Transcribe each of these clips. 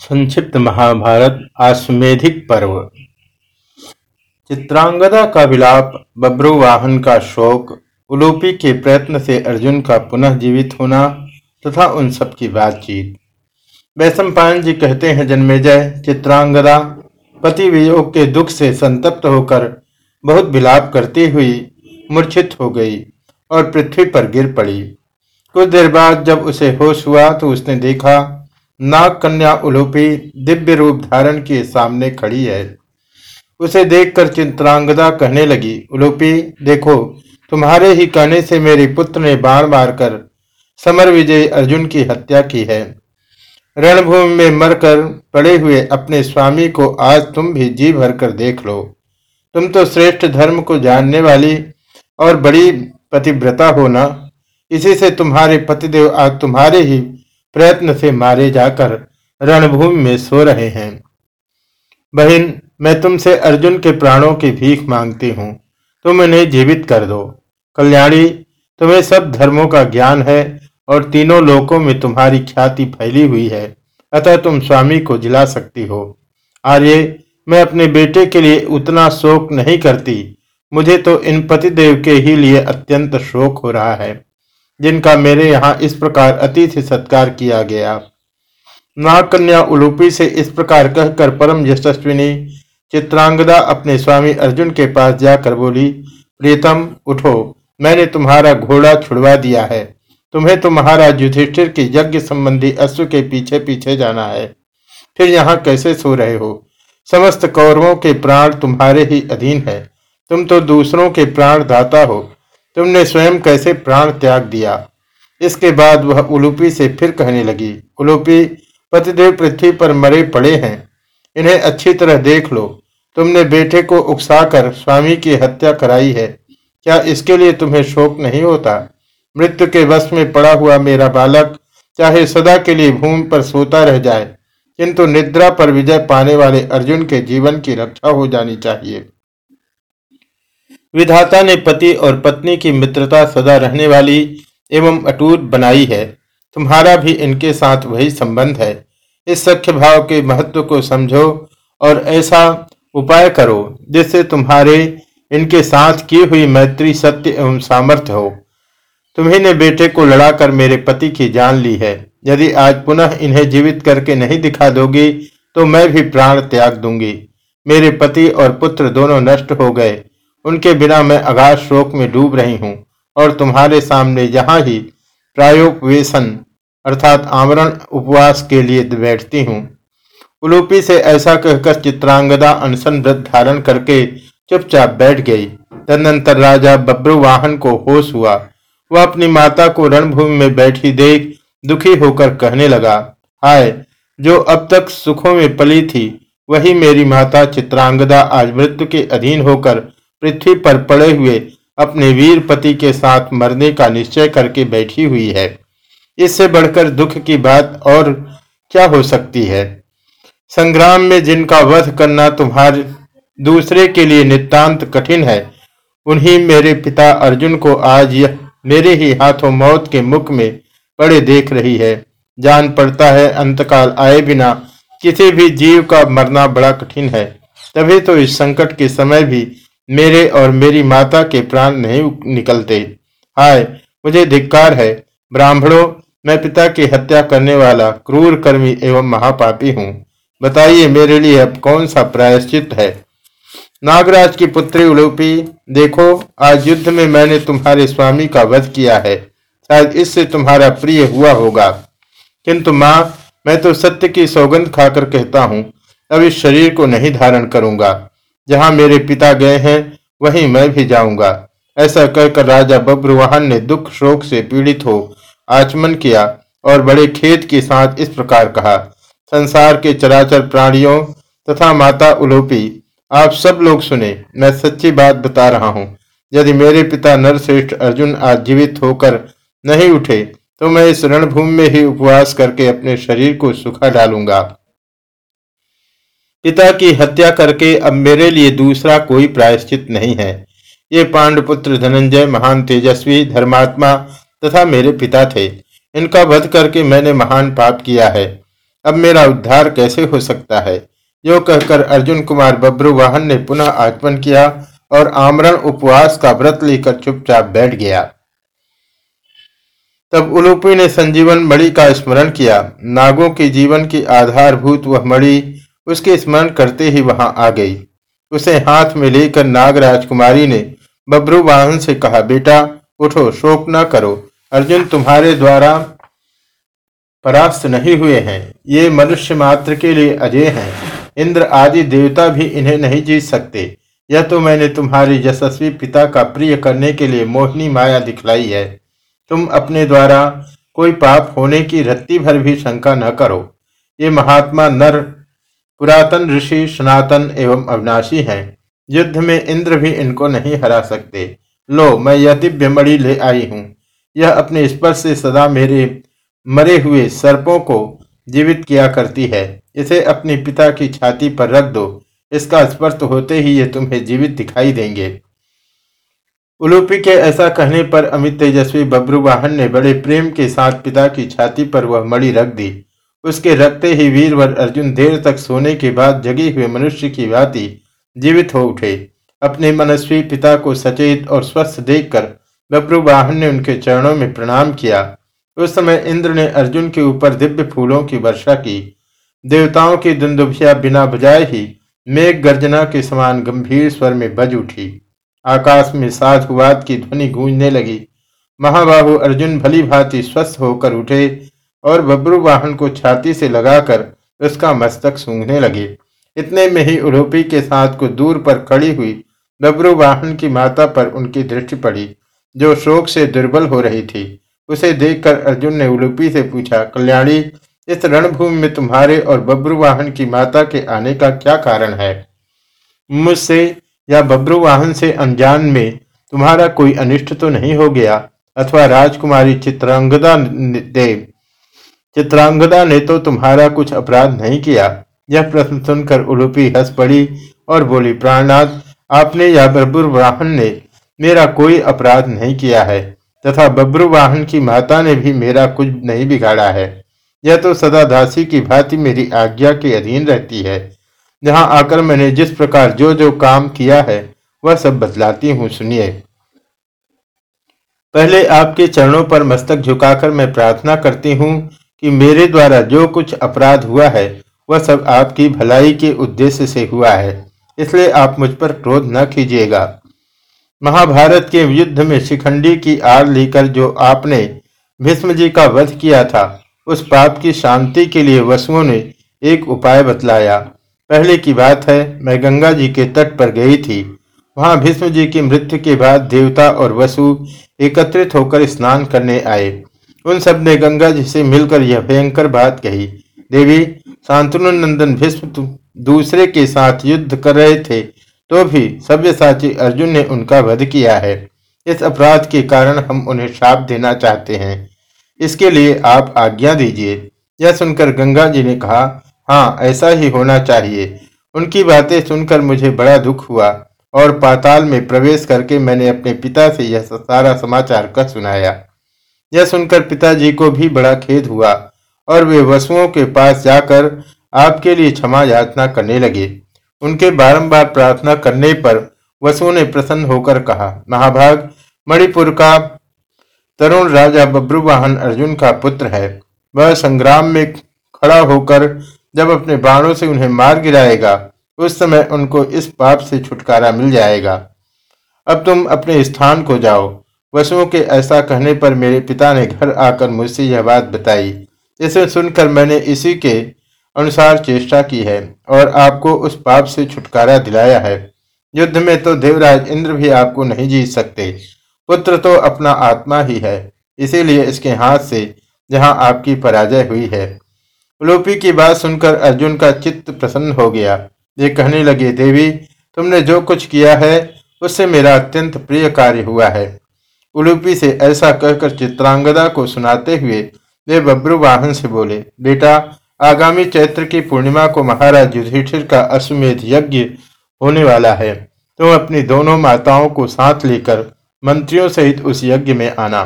संक्षिप्त महाभारत आश्वेधिक पर्व। चित्रांगदा का विलाप बब्रुवाहन का शोक, उलूपी के प्रयत्न से अर्जुन का पुनः जीवित होना तथा उन सब की बातचीत। वैशंपायन जी कहते हैं, जन्मेजय, चित्रांगदा, पति वियोग के दुख से संतप्त होकर बहुत विलाप करती हुई मूर्छित हो गई और पृथ्वी पर गिर पड़ी। कुछ देर बाद जब उसे होश हुआ तो उसने देखा नाग कन्या उलूपी दिव्य रूप धारण के सामने खड़ी है। उसे देखकर चित्रांगदा कहने लगी, उलूपी, देखो, तुम्हारे ही कहने से मेरे पुत्र ने बाण मारकर समर विजय अर्जुन की हत्या की है। रणभूमि में मरकर पड़े हुए अपने स्वामी को आज तुम भी जी भर कर देख लो। तुम तो श्रेष्ठ धर्म को जानने वाली और बड़ी पतिव्रता हो ना। इसी से तुम्हारे पतिदेव आज तुम्हारे ही प्रयत्न से मारे जाकर रणभूमि में सो रहे हैं। बहन, मैं तुमसे अर्जुन के प्राणों की भीख मांगती हूँ। तुम इन्हें जीवित कर दो। कल्याणी, तुम्हें सब धर्मों का ज्ञान है और तीनों लोकों में तुम्हारी ख्याति फैली हुई है। अतः तुम स्वामी को जिला सकती हो। आर्य, मैं अपने बेटे के लिए उतना शोक नहीं करती। मुझे तो इन पतिदेव के ही लिए अत्यंत शोक हो रहा है। जिनका मेरे यहाँ इस प्रकार अतिथि सत्कार किया गया। नाग कन्या उलूपी से इस प्रकार कहकर परम यशस्विनी चित्रांगदा अपने स्वामी अर्जुन के पास जाकर बोली, प्रीतम, उठो। मैंने तुम्हारा घोड़ा छुड़वा दिया है। तुम्हें तो महाराज युधिष्ठिर के यज्ञ संबंधी अश्व के पीछे पीछे जाना है। फिर यहाँ कैसे सो रहे हो? समस्त कौरवों के प्राण तुम्हारे ही अधीन है। तुम तो दूसरों के प्राण दाता हो। तुमने स्वयं कैसे प्राण त्याग दिया? इसके बाद वह उलूपी से फिर कहने लगी, उलूपी, पतिदेव पृथ्वी पर मरे पड़े हैं। इन्हें अच्छी तरह देख लो। तुमने बेटे को उकसाकर स्वामी की हत्या कराई है। क्या इसके लिए तुम्हें शोक नहीं होता? मृत्यु के वश में पड़ा हुआ मेरा बालक चाहे सदा के लिए भूमि पर सोता रह जाए, किंतु निद्रा पर विजय पाने वाले अर्जुन के जीवन की रक्षा हो जानी चाहिए। विधाता ने पति और पत्नी की मित्रता सदा रहने वाली एवं अटूट बनाई है। तुम्हारा भी इनके साथ वही संबंध है। इस सख्य भाव के महत्व को समझो और ऐसा उपाय करो जिससे तुम्हारे इनके साथ की हुई मैत्री सत्य एवं सामर्थ्य हो। तुम्ही ने बेटे को लड़ाकर मेरे पति की जान ली है। यदि आज पुनः इन्हें जीवित करके नहीं दिखा दोगी तो मैं भी प्राण त्याग दूँगी। मेरे पति और पुत्र दोनों नष्ट हो गए। उनके बिना मैं अगाध शोक में डूब रही हूँ और तुम्हारे सामने यहाँ ही प्रायोपवेशन अर्थात आमरण उपवास के लिए बैठती हूँ। उलूपी से ऐसा कहकर चित्रांगदा अनशन व्रत धारण करके चुपचाप बैठ गई। तदनंतर राजा बब्रु वाहन को होश हुआ। वह अपनी माता को रणभूमि में बैठी देख दुखी होकर कहने लगा, हाय, जो अब तक सुखों में पली थी, वही मेरी माता चित्रांगदा आज मृत्यु के अधीन होकर पृथ्वी पर पड़े हुए अपने वीर पति के साथ मरने का निश्चय करके बैठी हुई है। इससे बढ़कर दुख की बात और क्या हो सकती है? संग्राम में जिनका वध करना तुम्हारे दूसरे के लिए नितांत कठिन है, उन्हीं मेरे पिता अर्जुन को आज यह मेरे ही हाथों मौत के मुख में पड़े देख रही है। जान पड़ता है अंतकाल आए बिना किसी भी जीव का मरना बड़ा कठिन है। तभी तो इस संकट के समय भी मेरे और मेरी माता के प्राण नहीं निकलते। हाय, मुझे धिक्कार है। ब्राह्मणों, मैं पिता की हत्या करने वाला क्रूर कर्मी एवं महापापी हूँ। बताइए, मेरे लिए अब कौन सा प्रायश्चित है? नागराज की पुत्री उलूपी देखो, आज युद्ध में मैंने तुम्हारे स्वामी का वध किया है। शायद इससे तुम्हारा प्रिय हुआ होगा। किंतु माँ, मैं तो सत्य की सौगंध खाकर कहता हूँ, अब इस शरीर को नहीं धारण करूँगा। जहाँ मेरे पिता गए हैं, वहीं मैं भी जाऊँगा। ऐसा कहकर राजा बब्रुवाहन ने दुख शोक से पीड़ित हो आचमन किया और बड़े खेत के साथ इस प्रकार कहा, संसार के चराचर प्राणियों तथा माता उलोपी, आप सब लोग सुने, मैं सच्ची बात बता रहा हूँ। यदि मेरे पिता नरश्रेष्ठ अर्जुन आज जीवित होकर नहीं उठे तो मैं इस रणभूमि में ही उपवास करके अपने शरीर को सुखा डालूँगा। पिता की हत्या करके अब मेरे लिए दूसरा कोई प्रायश्चित नहीं है। ये पांडपुत्र धनंजय, महान तेजस्वी, धर्मात्मा तथा मेरे पिता थे। इनका वध करके मैंने महान पाप किया है। अब मेरा उद्धार कैसे हो सकता है? यो कहकर अर्जुन कुमार बब्रू वाहन ने पुनः आगमन किया और आमरण उपवास का व्रत लेकर चुपचाप बैठ गया। तब उलूपी ने संजीवन मणि का स्मरण किया। नागों के जीवन की आधारभूत वह मणि उसके स्मरण करते ही वहाँ आ गई। उसे हाथ में लेकर नाग राजकुमारी ने बब्रू वाहन से कहा, बेटा, उठो, शोक न करो। अर्जुन तुम्हारे द्वारा परास्त नहीं हुए हैं। ये मनुष्य मात्र के लिए अजय हैं। इंद्र आदि देवता भी इन्हें नहीं जीत सकते। यह तो मैंने तुम्हारे यशस्वी पिता का प्रिय करने के लिए मोहिनी माया दिखलाई है। तुम अपने द्वारा कोई पाप होने की रत्ती भर भी शंका न करो। ये महात्मा नर पुरातन ऋषि सनातन एवं अविनाशी हैं। युद्ध में इंद्र भी इनको नहीं हरा सकते। लो, मैं यह दिव्य मणि ले आई हूँ। यह अपने स्पर्श से सदा मेरे मरे हुए सर्पों को जीवित किया करती है। इसे अपने पिता की छाती पर रख दो। इसका स्पर्श होते ही ये तुम्हें जीवित दिखाई देंगे। उलूपी के ऐसा कहने पर अमित तेजस्वी बब्रुवाहन ने बड़े प्रेम के साथ पिता की छाती पर वह मणि रख दी। उसके रखते ही वीरवर अर्जुन देर तक सोने के बाद जगे हुए मनुष्य की भांति जीवित हो उठे। अपने मनस्वी पिता को सचेत और स्वस्थ देखकर बब्रुवाहन ने उनके चरणों में प्रणाम किया। उस समय इंद्र ने अर्जुन के ऊपर दिव्य फूलों की वर्षा की। देवताओं की दुंदुभिया बिना बजाए ही मेघ गर्जना के समान गंभीर स्वर में बज उठी। आकाश में साधुवाद की ध्वनि गूंजने लगी। महाबाहु अर्जुन भली भांति स्वस्थ होकर उठे और बब्रू वाहन को छाती से लगाकर उसका मस्तक सूंघने लगे। इतने में ही उलोपी के साथ को दूर पर खड़ी हुई बब्रू वाहन की माता पर उनकी दृष्टि पड़ी, जो शोक से दुर्बल हो रही थी। उसे देखकर अर्जुन ने उलूपी से पूछा, कल्याणी, इस रणभूमि में तुम्हारे और बब्रू वाहन की माता के आने का क्या कारण है? मुझसे या बब्रू वाहन से अनजान में तुम्हारा कोई अनिष्ट तो नहीं हो गया? अथवा राजकुमारी चित्रांगदा देव चित्रांगदा ने तो तुम्हारा कुछ अपराध नहीं किया। यह प्रश्न सुनकर उलूपी हंस पड़ी और बोली, प्राणनाथ, आपने या बब्रू वाहन ने मेरा कोई अपराध नहीं किया है, तथा बब्रू वाहन की माता ने भी मेरा कुछ नहीं बिगाड़ा है। यह तो सदा दासी की भांति मेरी आज्ञा के अधीन रहती है। जहाँ आकर मैंने जिस प्रकार जो जो काम किया है, वह सब बतलाती हूँ, सुनिए। पहले आपके चरणों पर मस्तक झुकाकर मैं प्रार्थना करती हूँ कि मेरे द्वारा जो कुछ अपराध हुआ है, वह सब आपकी भलाई के उद्देश्य से हुआ है। इसलिए आप मुझ पर क्रोध न कीजिएगा। महाभारत के युद्ध में शिखंडी की आड़ लेकर जो आपने भीष्म जी का वध किया था, उस पाप की शांति के लिए वसुओं ने एक उपाय बतलाया। पहले की बात है, मैं गंगा जी के तट पर गई थी। वहाँ भीष्म जी की मृत्यु के बाद देवता और वसु एकत्रित होकर स्नान करने आए। उन सबने गंगा जी से मिलकर यह भयंकर बात कही। देवी शांतनु नंदन भीष्म दूसरे के साथ युद्ध कर रहे थे तो भी सभ्यसाची अर्जुन ने उनका वध किया है। इस अपराध के कारण हम उन्हें श्राप देना चाहते हैं। इसके लिए आप आज्ञा दीजिए। यह सुनकर गंगा जी ने कहा हाँ ऐसा ही होना चाहिए। उनकी बातें सुनकर मुझे बड़ा दुख हुआ और पाताल में प्रवेश करके मैंने अपने पिता से यह सारा समाचार कह सुनाया। यह सुनकर पिताजी को भी बड़ा खेद हुआ और वे वसुओं के पास जाकर आपके लिए क्षमा याचना करने लगे। उनके बारंबार प्रार्थना करने पर वसु ने प्रसन्न होकर कहा, महाभाग, मणिपुर का तरुण राजा बब्रुवाहन अर्जुन का पुत्र है। वह संग्राम में खड़ा होकर जब अपने बाणों से उन्हें मार गिराएगा, उस समय उनको इस पाप से छुटकारा मिल जाएगा। अब तुम अपने स्थान को जाओ। वसुओं के ऐसा कहने पर मेरे पिता ने घर आकर मुझसे यह बात बताई। इसे सुनकर मैंने इसी के अनुसार चेष्टा की है और आपको उस पाप से छुटकारा दिलाया है। युद्ध में तो देवराज इंद्र भी आपको नहीं जीत सकते। पुत्र तो अपना आत्मा ही है, इसीलिए इसके हाथ से जहाँ आपकी पराजय हुई है। उलोपी की बात सुनकर अर्जुन का चित्त प्रसन्न हो गया। ये कहने लगे, देवी, तुमने जो कुछ किया है, उससे मेरा अत्यंत प्रिय कार्य हुआ है। उलूपी से ऐसा कहकर चित्रांगदा को सुनाते हुए वे बब्रु वाहन से बोले, बेटा, आगामी चैत्र की पूर्णिमा को महाराज युधिष्ठिर का अश्वमेध यज्ञ होने वाला है। तुम अपनी दोनों माताओं को साथ लेकर मंत्रियों सहित उस यज्ञ में आना।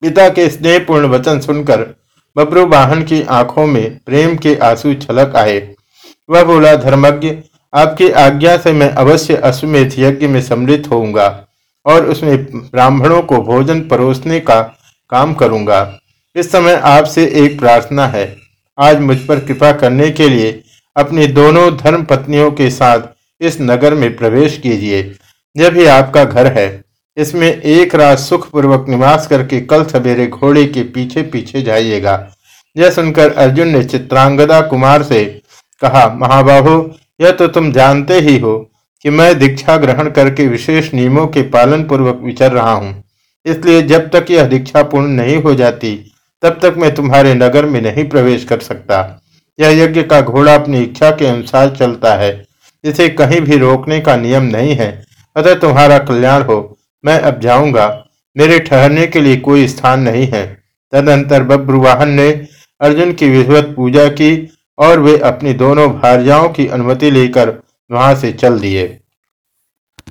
पिता के स्नेहपूर्ण वचन सुनकर बब्रू वाहन की आँखों में प्रेम के आँसू छलक आए। वह बोला, धर्मज्ञ, आपकी आज्ञा से मैं अवश्य अश्वमेध यज्ञ में सम्मिलित होऊँगा। और उसमें ब्राह्मणों को भोजन परोसने का काम करूँगा। इस समय आपसे एक प्रार्थना है। आज मुझ पर कृपा करने के लिए अपनी दोनों धर्म पत्नियों के साथ इस नगर में प्रवेश कीजिए। यह भी आपका घर है। इसमें एक रात सुखपूर्वक निवास करके कल सवेरे घोड़े के पीछे पीछे जाइएगा। यह सुनकर अर्जुन ने चित्रांगदा कुमार से कहा, महाबाहु, यह तो तुम जानते ही हो। कि मैं दीक्षा ग्रहण करके विशेष नियमों के पालन पूर्वक विचर रहा हूँ। इसलिए जब तक यह दीक्षा पूर्ण नहीं हो जाती, तब तक मैं तुम्हारे नगर में नहीं प्रवेश कर सकता। यह यज्ञ का घोड़ा अपनी इच्छा के अनुसार चलता है। इसे कहीं भी रोकने का नियम नहीं है। अतः तुम्हारा कल्याण हो, मैं अब जाऊँगा। मेरे ठहरने के लिए कोई स्थान नहीं है। तदंतर बब्रुवाहन ने अर्जुन की विधिवत पूजा की और वे अपनी दोनों भार्याओं की अनुमति लेकर वहाँ से चल दिए।